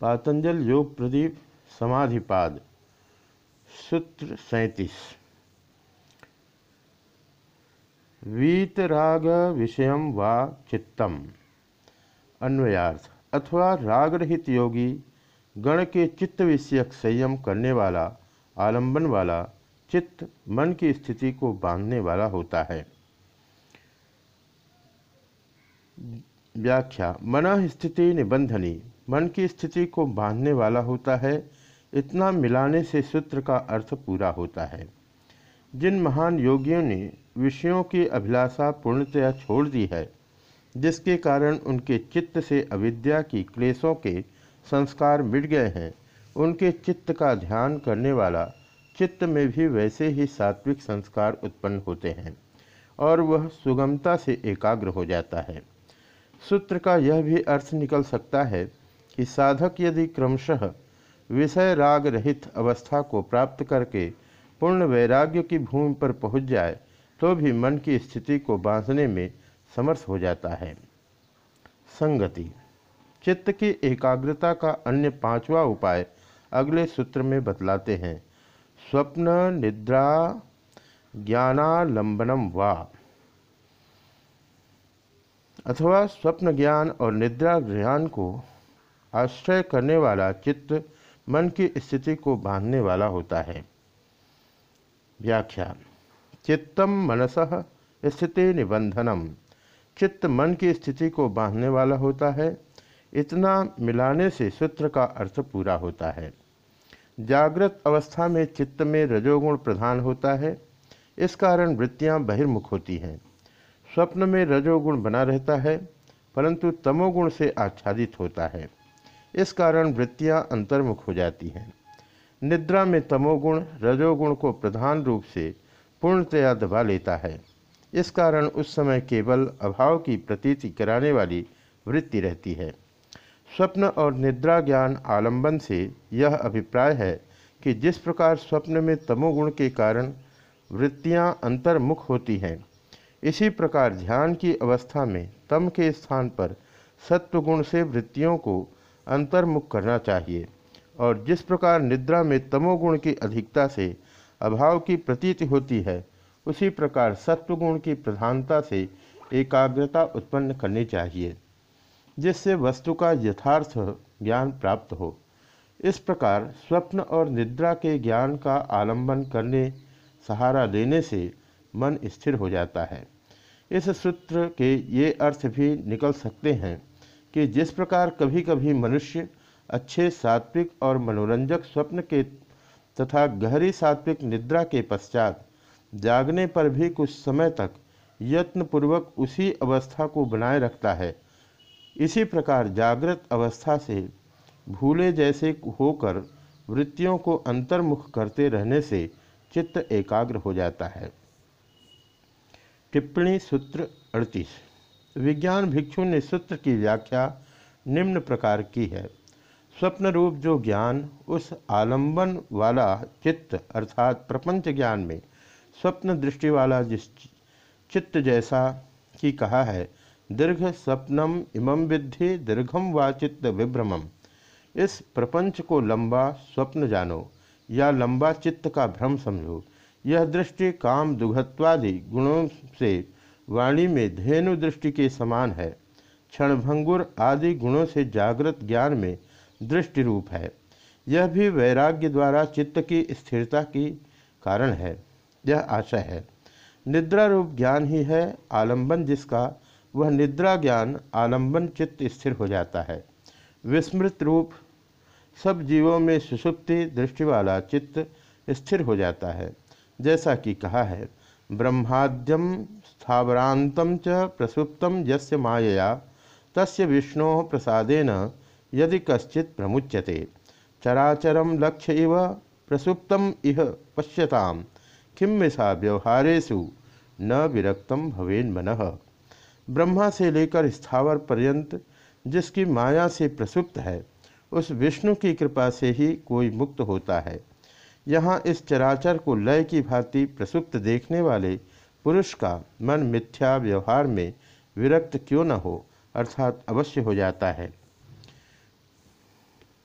पातंजल योग प्रदीप समाधिपाद, सूत्र सैतीस। वीतराग विषय वा चित्तम, अन्वयार्थ, अथवा राग रहित योगी, गण के चित्त विषयक संयम करने वाला, आलंबन वाला, चित्त मन की स्थिति को बांधने वाला होता है। व्याख्या, मन स्थिति निबंधनी मन की स्थिति को बांधने वाला होता है, इतना मिलाने से सूत्र का अर्थ पूरा होता है। जिन महान योगियों ने विषयों की अभिलाषा पूर्णतया छोड़ दी है, जिसके कारण उनके चित्त से अविद्या की क्लेशों के संस्कार मिट गए हैं, उनके चित्त का ध्यान करने वाला चित्त में भी वैसे ही सात्विक संस्कार उत्पन्न होते हैं और वह सुगमता से एकाग्र हो जाता है। सूत्र का यह भी अर्थ निकल सकता है कि साधक यदि क्रमशः विषय राग रहित अवस्था को प्राप्त करके पूर्ण वैराग्य की भूमि पर पहुँच जाए तो भी मन की स्थिति को बांधने में समर्थ हो जाता है। संगति। चित्त की एकाग्रता का अन्य पांचवा उपाय अगले सूत्र में बतलाते हैं। स्वप्न, निद्रा, ज्ञानालंबनम वा। अथवा स्वप्न ज्ञान और निद्रा ज्ञान को आश्रय करने वाला चित्त मन की स्थिति को बांधने वाला होता है। व्याख्या, चित्तम मनस स्थिति निबंधनम। चित्त मन की स्थिति को बांधने वाला होता है। इतना मिलाने से सूत्र का अर्थ पूरा होता है। जागृत अवस्था में चित्त में रजोगुण प्रधान होता है। इस कारण वृत्तियाँ बहिर्मुख होती हैं। स्वप्न में रजोगुण बना रहता है, परंतु तमोगुण से आच्छादित होता है। इस कारण वृत्तियाँ अंतर्मुख हो जाती हैं। निद्रा में तमोगुण, रजोगुण को प्रधान रूप से पूर्णतया दबा लेता है। इस कारण उस समय केवल अभाव की प्रतीति कराने वाली वृत्ति रहती है। स्वप्न और निद्रा ज्ञान आलंबन से यह अभिप्राय है कि जिस प्रकार स्वप्न में तमोगुण के कारण वृत्तियाँ अंतर्मुख होती हैं, इसी प्रकार ध्यान की अवस्था में तम के स्थान पर सत्वगुण से वृत्तियों को अंतर्मुख करना चाहिए और जिस प्रकार निद्रा में तमोगुण की अधिकता से अभाव की प्रतीति होती है, उसी प्रकार सत्वगुण की प्रधानता से एकाग्रता उत्पन्न करनी चाहिए, जिससे वस्तु का यथार्थ ज्ञान प्राप्त हो। इस प्रकार स्वप्न और निद्रा के ज्ञान का आलंबन करने, सहारा लेने से मन स्थिर हो जाता है। इस सूत्र के ये अर्थ भी निकल सकते हैं। कि जिस प्रकार कभी कभी मनुष्य अच्छे सात्विक और मनोरंजक स्वप्न के तथा गहरी सात्विक निद्रा के पश्चात जागने पर भी कुछ समय तक यत्नपूर्वक उसी अवस्था को बनाए रखता है। इसी प्रकार जागृत अवस्था से भूले जैसे होकर वृत्तियों को अंतर्मुख करते रहने से चित्त एकाग्र हो जाता है। टिप्पणी सूत्र अड़तीस। विज्ञान भिक्षु ने सूत्र की व्याख्या निम्न प्रकार की है। स्वप्न रूप जो ज्ञान, उस आलंबन वाला चित्त अर्थात प्रपंच ज्ञान में स्वप्न दृष्टि वाला जिस चित्त जैसा कि कहा है, दीर्घ स्वप्नम इमं विद्धि, दीर्घम व चित्त विभ्रमम। इस प्रपंच को लंबा स्वप्न जानो या लंबा चित्त का भ्रम समझो। यह दृष्टि काम दुघत्वादि गुणों से वाणी में धेनु दृष्टि के समान है। क्षणभंगुर आदि गुणों से जागृत ज्ञान में दृष्टि रूप है। यह भी वैराग्य द्वारा चित्त की स्थिरता की कारण है। यह आशय है। निद्रा रूप ज्ञान ही है आलंबन जिसका, वह निद्रा ज्ञान आलंबन चित्त स्थिर हो जाता है। विस्मृत रूप, सब जीवों में सुसुप्ति दृष्टि वाला चित्त स्थिर हो जाता है। जैसा कि कहा है, ब्रह्माद्यम स्थावरांतम च प्रसुप्तम यस्य मायया, तस्य विष्णो प्रसादेन यदि कश्चित प्रमुच्यते। चराचरम लक्ष्य इव प्रसुप्तम इह पश्यताम। किम मिशा व्यवहारेशु न विरक्तम भवेन मन। ब्रह्मा से लेकर स्थावर पर्यंत जिसकी माया से प्रसुप्त है, उस विष्णु की कृपा से ही कोई मुक्त होता है। यहाँ इस चराचर को लय की भांति प्रसुप्त देखने वाले पुरुष का मन मिथ्या व्यवहार में विरक्त क्यों न हो, अर्थात अवश्य हो जाता है।